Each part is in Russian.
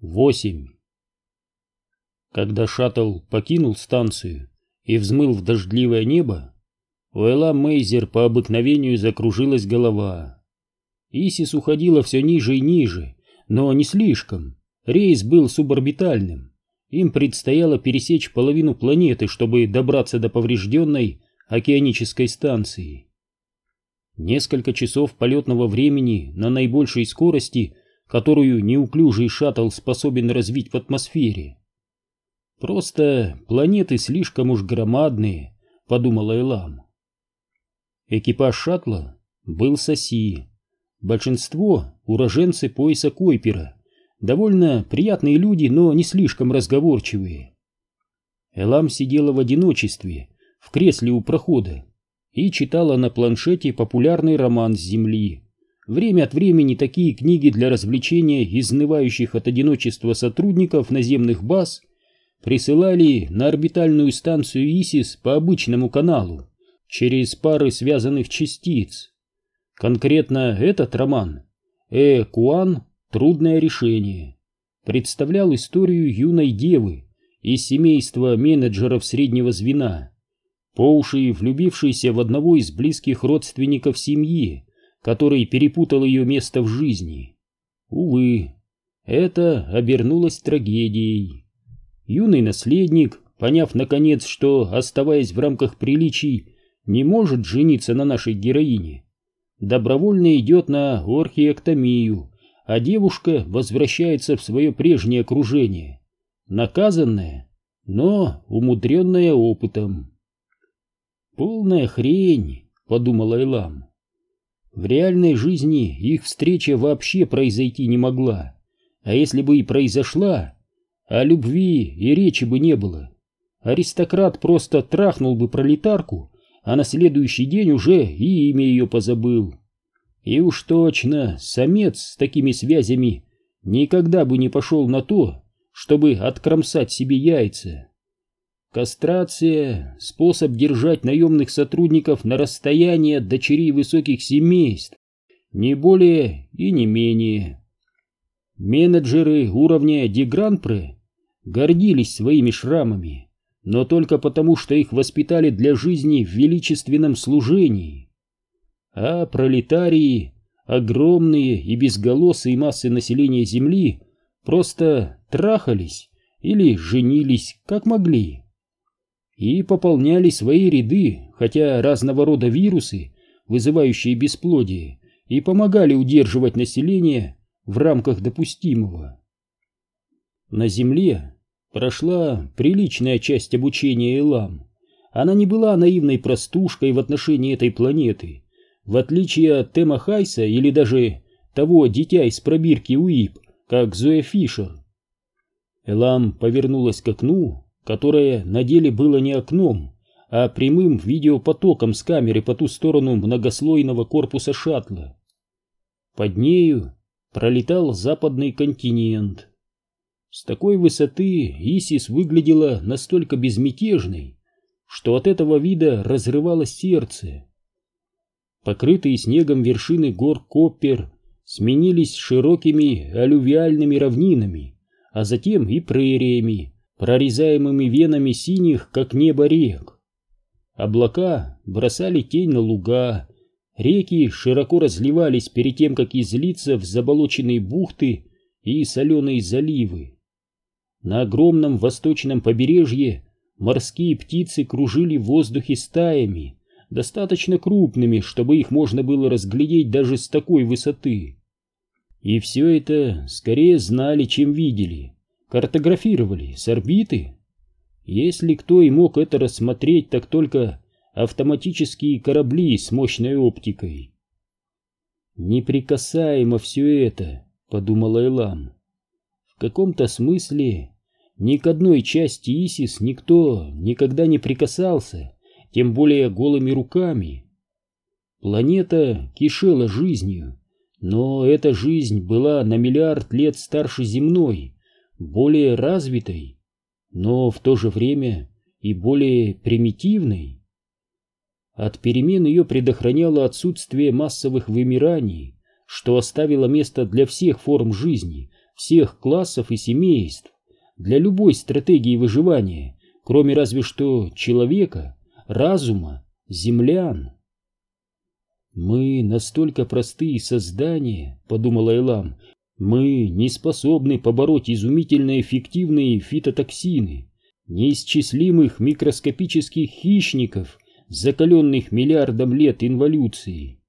8. Когда шаттл покинул станцию и взмыл в дождливое небо, у Элла Мейзер по обыкновению закружилась голова. Исис уходила все ниже и ниже, но не слишком. Рейс был суборбитальным. Им предстояло пересечь половину планеты, чтобы добраться до поврежденной океанической станции. Несколько часов полетного времени на наибольшей скорости – которую неуклюжий шаттл способен развить в атмосфере. Просто планеты слишком уж громадные, подумала Элам. Экипаж шаттла был соси. Большинство уроженцы пояса Койпера, довольно приятные люди, но не слишком разговорчивые. Элам сидела в одиночестве в кресле у прохода и читала на планшете популярный роман с Земли Время от времени такие книги для развлечения изнывающих от одиночества сотрудников наземных баз присылали на орбитальную станцию ИСИС по обычному каналу через пары связанных частиц. Конкретно этот роман «Э. Куан. Трудное решение» представлял историю юной девы из семейства менеджеров среднего звена, по уши влюбившейся в одного из близких родственников семьи, который перепутал ее место в жизни. Увы, это обернулось трагедией. Юный наследник, поняв наконец, что, оставаясь в рамках приличий, не может жениться на нашей героине, добровольно идет на орхиэктомию, а девушка возвращается в свое прежнее окружение, наказанная, но умудренная опытом. «Полная хрень», — подумала Элам. В реальной жизни их встреча вообще произойти не могла. А если бы и произошла, о любви и речи бы не было. Аристократ просто трахнул бы пролетарку, а на следующий день уже и имя ее позабыл. И уж точно, самец с такими связями никогда бы не пошел на то, чтобы откромсать себе яйца. Кастрация — способ держать наемных сотрудников на расстоянии от дочерей высоких семейств, не более и не менее. Менеджеры уровня Дегранпре гордились своими шрамами, но только потому, что их воспитали для жизни в величественном служении. А пролетарии, огромные и безголосые массы населения Земли, просто трахались или женились, как могли и пополняли свои ряды, хотя разного рода вирусы, вызывающие бесплодие, и помогали удерживать население в рамках допустимого. На Земле прошла приличная часть обучения Элам. Она не была наивной простушкой в отношении этой планеты, в отличие от Тема Хайса или даже того дитя из пробирки УИП, как Зоя Фишер. Элам повернулась к окну которое на деле было не окном, а прямым видеопотоком с камеры по ту сторону многослойного корпуса шаттла. Под нею пролетал западный континент. С такой высоты Исис выглядела настолько безмятежной, что от этого вида разрывалось сердце. Покрытые снегом вершины гор Коппер сменились широкими алювиальными равнинами, а затем и прериями, прорезаемыми венами синих, как небо рек. Облака бросали тень на луга, реки широко разливались перед тем, как излиться в заболоченные бухты и соленые заливы. На огромном восточном побережье морские птицы кружили в воздухе стаями, достаточно крупными, чтобы их можно было разглядеть даже с такой высоты. И все это скорее знали, чем видели картографировали с орбиты. Если кто и мог это рассмотреть, так только автоматические корабли с мощной оптикой. «Неприкасаемо все это», — подумала Элам. «В каком-то смысле ни к одной части Исис никто никогда не прикасался, тем более голыми руками. Планета кишела жизнью, но эта жизнь была на миллиард лет старше земной» более развитой, но в то же время и более примитивной. От перемен ее предохраняло отсутствие массовых вымираний, что оставило место для всех форм жизни, всех классов и семейств, для любой стратегии выживания, кроме разве что человека, разума, землян. «Мы настолько простые создания», — подумала Элам, — «мы не способны побороть изумительно эффективные фитотоксины, неисчислимых микроскопических хищников, закаленных миллиардом лет инволюции.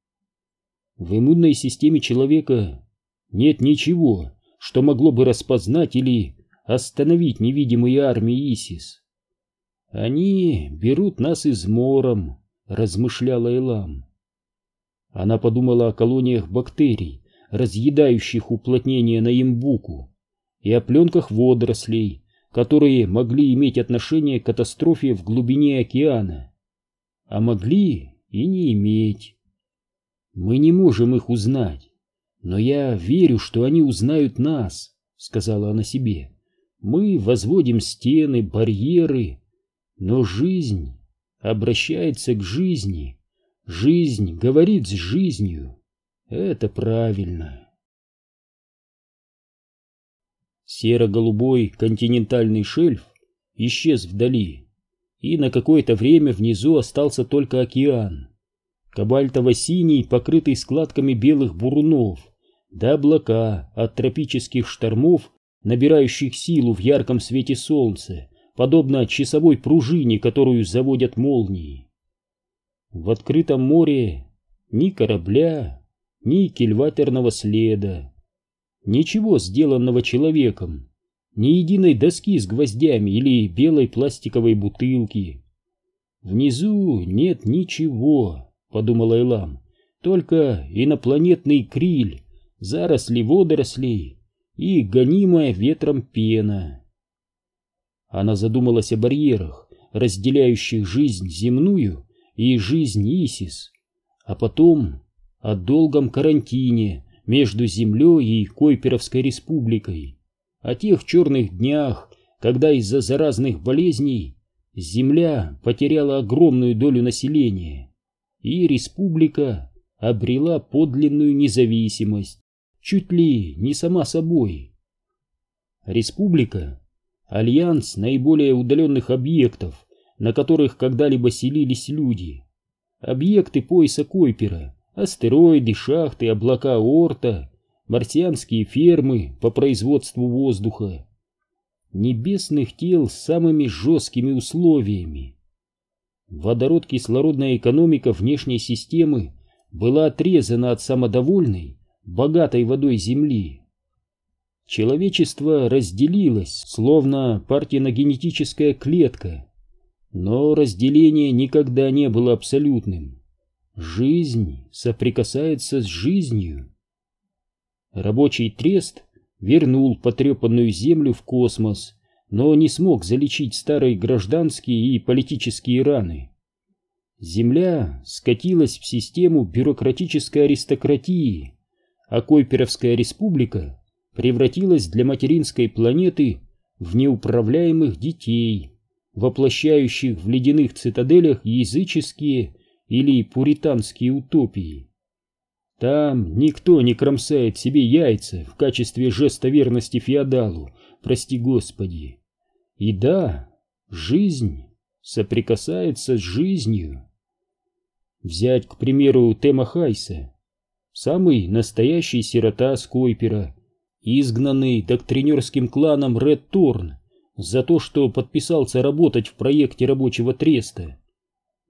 В иммунной системе человека нет ничего, что могло бы распознать или остановить невидимые армии Исис. Они берут нас измором, размышляла Элам. Она подумала о колониях бактерий, разъедающих уплотнение на имбуку, и о пленках водорослей, которые могли иметь отношение к катастрофе в глубине океана, а могли и не иметь. Мы не можем их узнать, но я верю, что они узнают нас, сказала она себе. Мы возводим стены, барьеры, но жизнь обращается к жизни. Жизнь говорит с жизнью. Это правильно. Серо-голубой континентальный шельф исчез вдали, и на какое-то время внизу остался только океан. Кабальтово-синий, покрытый складками белых бурунов, да облака от тропических штормов, набирающих силу в ярком свете солнца, подобно часовой пружине, которую заводят молнии. В открытом море ни корабля, ни кильватерного следа, Ничего сделанного человеком, ни единой доски с гвоздями или белой пластиковой бутылки. Внизу нет ничего, подумала Элам, только инопланетный криль, заросли водорослей и гонимая ветром пена. Она задумалась о барьерах, разделяющих жизнь земную и жизнь Исис, а потом о долгом карантине, между землей и Койперовской республикой, о тех черных днях, когда из-за заразных болезней земля потеряла огромную долю населения, и республика обрела подлинную независимость, чуть ли не сама собой. Республика — альянс наиболее удаленных объектов, на которых когда-либо селились люди, объекты пояса Койпера — Астероиды, шахты, облака Орта, марсианские фермы по производству воздуха. Небесных тел с самыми жесткими условиями. Водород-кислородная экономика внешней системы была отрезана от самодовольной, богатой водой Земли. Человечество разделилось, словно партеногенетическая клетка, но разделение никогда не было абсолютным. Жизнь соприкасается с жизнью. Рабочий трест вернул потрепанную землю в космос, но не смог залечить старые гражданские и политические раны. Земля скатилась в систему бюрократической аристократии, а Койперовская республика превратилась для материнской планеты в неуправляемых детей, воплощающих в ледяных цитаделях языческие или пуританские утопии. Там никто не кромсает себе яйца в качестве жеста верности феодалу, прости господи. И да, жизнь соприкасается с жизнью. Взять, к примеру, Тема Хайса, самый настоящий сирота Скойпера, изгнанный доктринерским кланом Ред Торн за то, что подписался работать в проекте рабочего треста.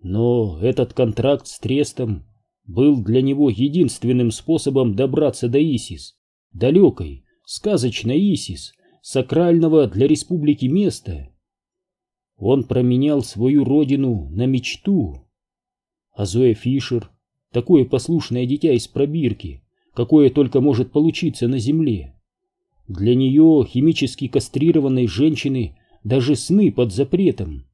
Но этот контракт с Трестом был для него единственным способом добраться до Исис, далекой, сказочной Исис, сакрального для республики места. Он променял свою родину на мечту. А Зоя Фишер, такое послушное дитя из пробирки, какое только может получиться на земле. Для нее, химически кастрированной женщины, даже сны под запретом.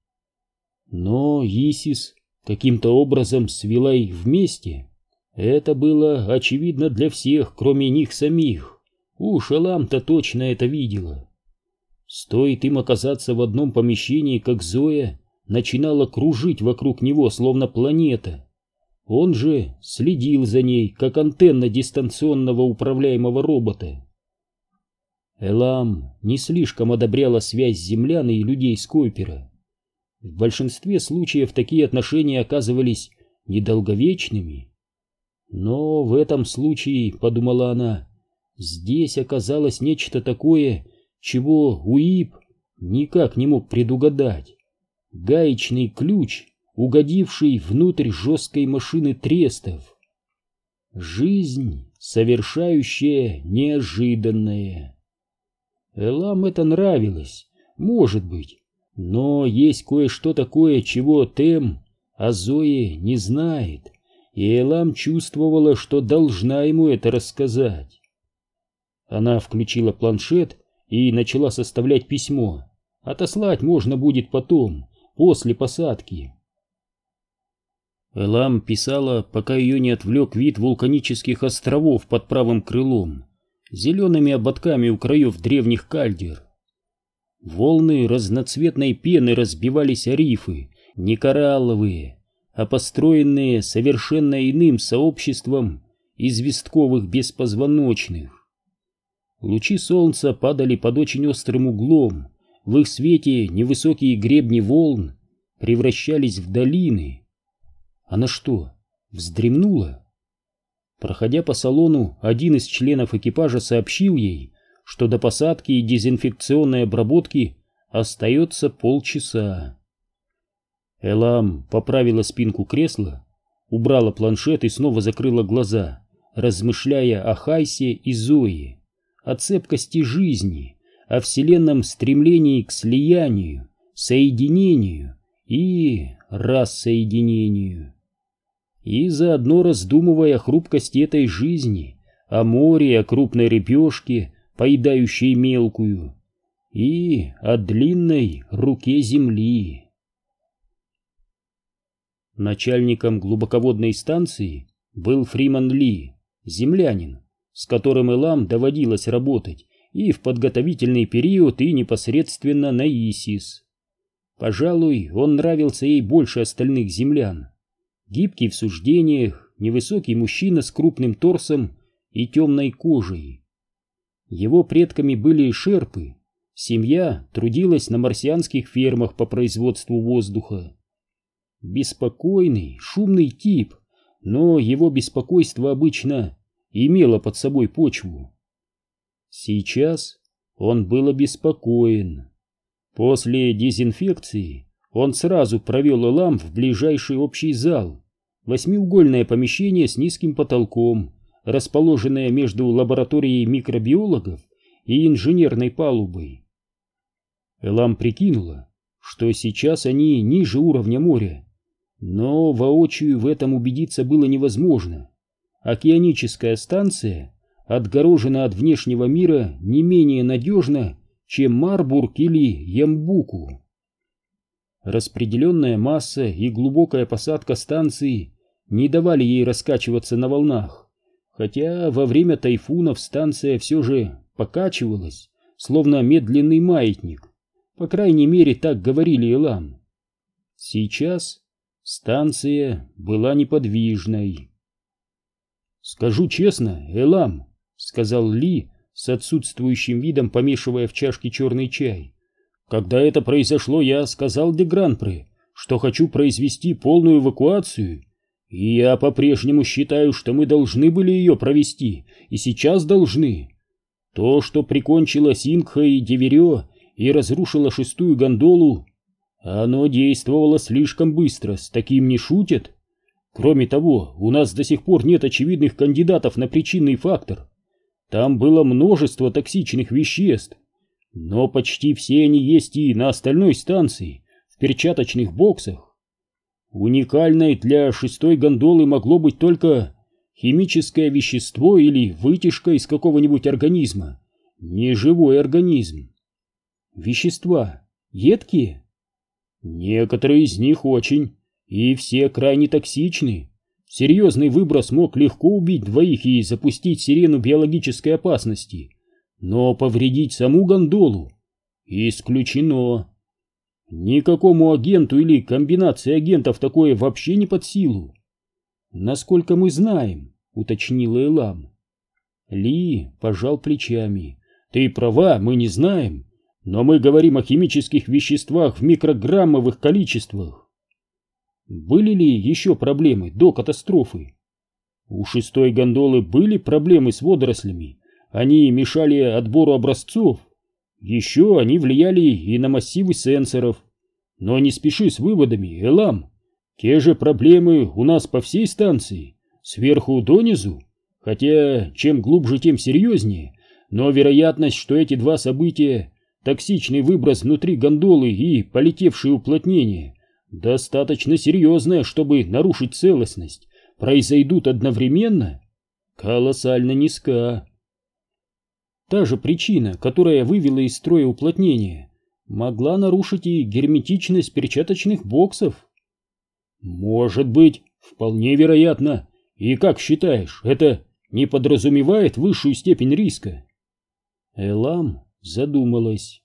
Но Исис каким-то образом свела их вместе. Это было очевидно для всех, кроме них самих. Уж Алам-то точно это видела. Стоит им оказаться в одном помещении, как Зоя начинала кружить вокруг него, словно планета. Он же следил за ней, как антенна дистанционного управляемого робота. Элам не слишком одобряла связь землян и людей Скойпера. В большинстве случаев такие отношения оказывались недолговечными. Но в этом случае, подумала она, здесь оказалось нечто такое, чего Уип никак не мог предугадать. Гаечный ключ, угодивший внутрь жесткой машины трестов. Жизнь, совершающая неожиданное. Элам это нравилось, может быть, но есть кое-что такое, чего Тем о Зое не знает, и Элам чувствовала, что должна ему это рассказать. Она включила планшет и начала составлять письмо. Отослать можно будет потом, после посадки. Элам писала, пока ее не отвлек вид вулканических островов под правым крылом, зелеными ободками у краев древних кальдер. Волны разноцветной пены разбивались о рифы, не коралловые, а построенные совершенно иным сообществом известковых беспозвоночных. Лучи солнца падали под очень острым углом, в их свете невысокие гребни волн превращались в долины. Она что, вздремнула? Проходя по салону, один из членов экипажа сообщил ей, что до посадки и дезинфекционной обработки остается полчаса. Элам поправила спинку кресла, убрала планшет и снова закрыла глаза, размышляя о Хайсе и Зое, о цепкости жизни, о вселенном стремлении к слиянию, соединению и рассоединению. И заодно раздумывая о хрупкости этой жизни, о море, о крупной рыбешке, поедающей мелкую, и о длинной руке земли. Начальником глубоководной станции был Фриман Ли, землянин, с которым Элам доводилось работать и в подготовительный период, и непосредственно на Исис. Пожалуй, он нравился ей больше остальных землян. Гибкий в суждениях, невысокий мужчина с крупным торсом и темной кожей. Его предками были шерпы. Семья трудилась на марсианских фермах по производству воздуха. Беспокойный, шумный тип, но его беспокойство обычно имело под собой почву. Сейчас он был обеспокоен. После дезинфекции он сразу провел Элам в ближайший общий зал, восьмиугольное помещение с низким потолком, расположенная между лабораторией микробиологов и инженерной палубой. Элам прикинула, что сейчас они ниже уровня моря, но воочию в этом убедиться было невозможно. Океаническая станция отгорожена от внешнего мира не менее надежно, чем Марбург или Ямбуку. Распределенная масса и глубокая посадка станции не давали ей раскачиваться на волнах хотя во время тайфунов станция все же покачивалась, словно медленный маятник. По крайней мере, так говорили Элам. Сейчас станция была неподвижной. «Скажу честно, Элам», — сказал Ли с отсутствующим видом, помешивая в чашке черный чай. «Когда это произошло, я сказал де Гранпре, что хочу произвести полную эвакуацию и я по-прежнему считаю, что мы должны были ее провести, и сейчас должны. То, что прикончило Сингха и Деверё и разрушило шестую гондолу, оно действовало слишком быстро, с таким не шутят. Кроме того, у нас до сих пор нет очевидных кандидатов на причинный фактор. Там было множество токсичных веществ, но почти все они есть и на остальной станции, в перчаточных боксах. Уникальной для шестой гондолы могло быть только химическое вещество или вытяжка из какого-нибудь организма, не живой организм. Вещества едкие? Некоторые из них очень, и все крайне токсичны. Серьезный выброс мог легко убить двоих и запустить сирену биологической опасности, но повредить саму гондолу исключено. Никакому агенту или комбинации агентов такое вообще не под силу. Насколько мы знаем, уточнила Элам. Ли пожал плечами. Ты права, мы не знаем, но мы говорим о химических веществах в микрограммовых количествах. Были ли еще проблемы до катастрофы? У шестой гондолы были проблемы с водорослями. Они мешали отбору образцов. Еще они влияли и на массивы сенсоров. Но не спеши с выводами, Элам. Те же проблемы у нас по всей станции, сверху донизу. Хотя чем глубже, тем серьезнее. Но вероятность, что эти два события, токсичный выброс внутри гондолы и полетевшие уплотнения, достаточно серьезная, чтобы нарушить целостность, произойдут одновременно, колоссально низка. Та же причина, которая вывела из строя уплотнение, могла нарушить и герметичность перчаточных боксов. Может быть, вполне вероятно. И как считаешь, это не подразумевает высшую степень риска? Элам задумалась.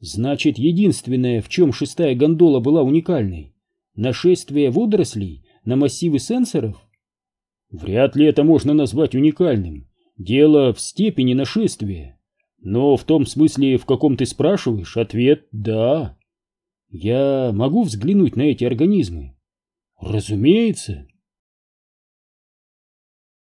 Значит, единственное, в чем шестая гондола была уникальной, нашествие водорослей на массивы сенсоров? Вряд ли это можно назвать уникальным. Дело в степени нашествия. Но в том смысле, в каком ты спрашиваешь, ответ «да». Я могу взглянуть на эти организмы? Разумеется.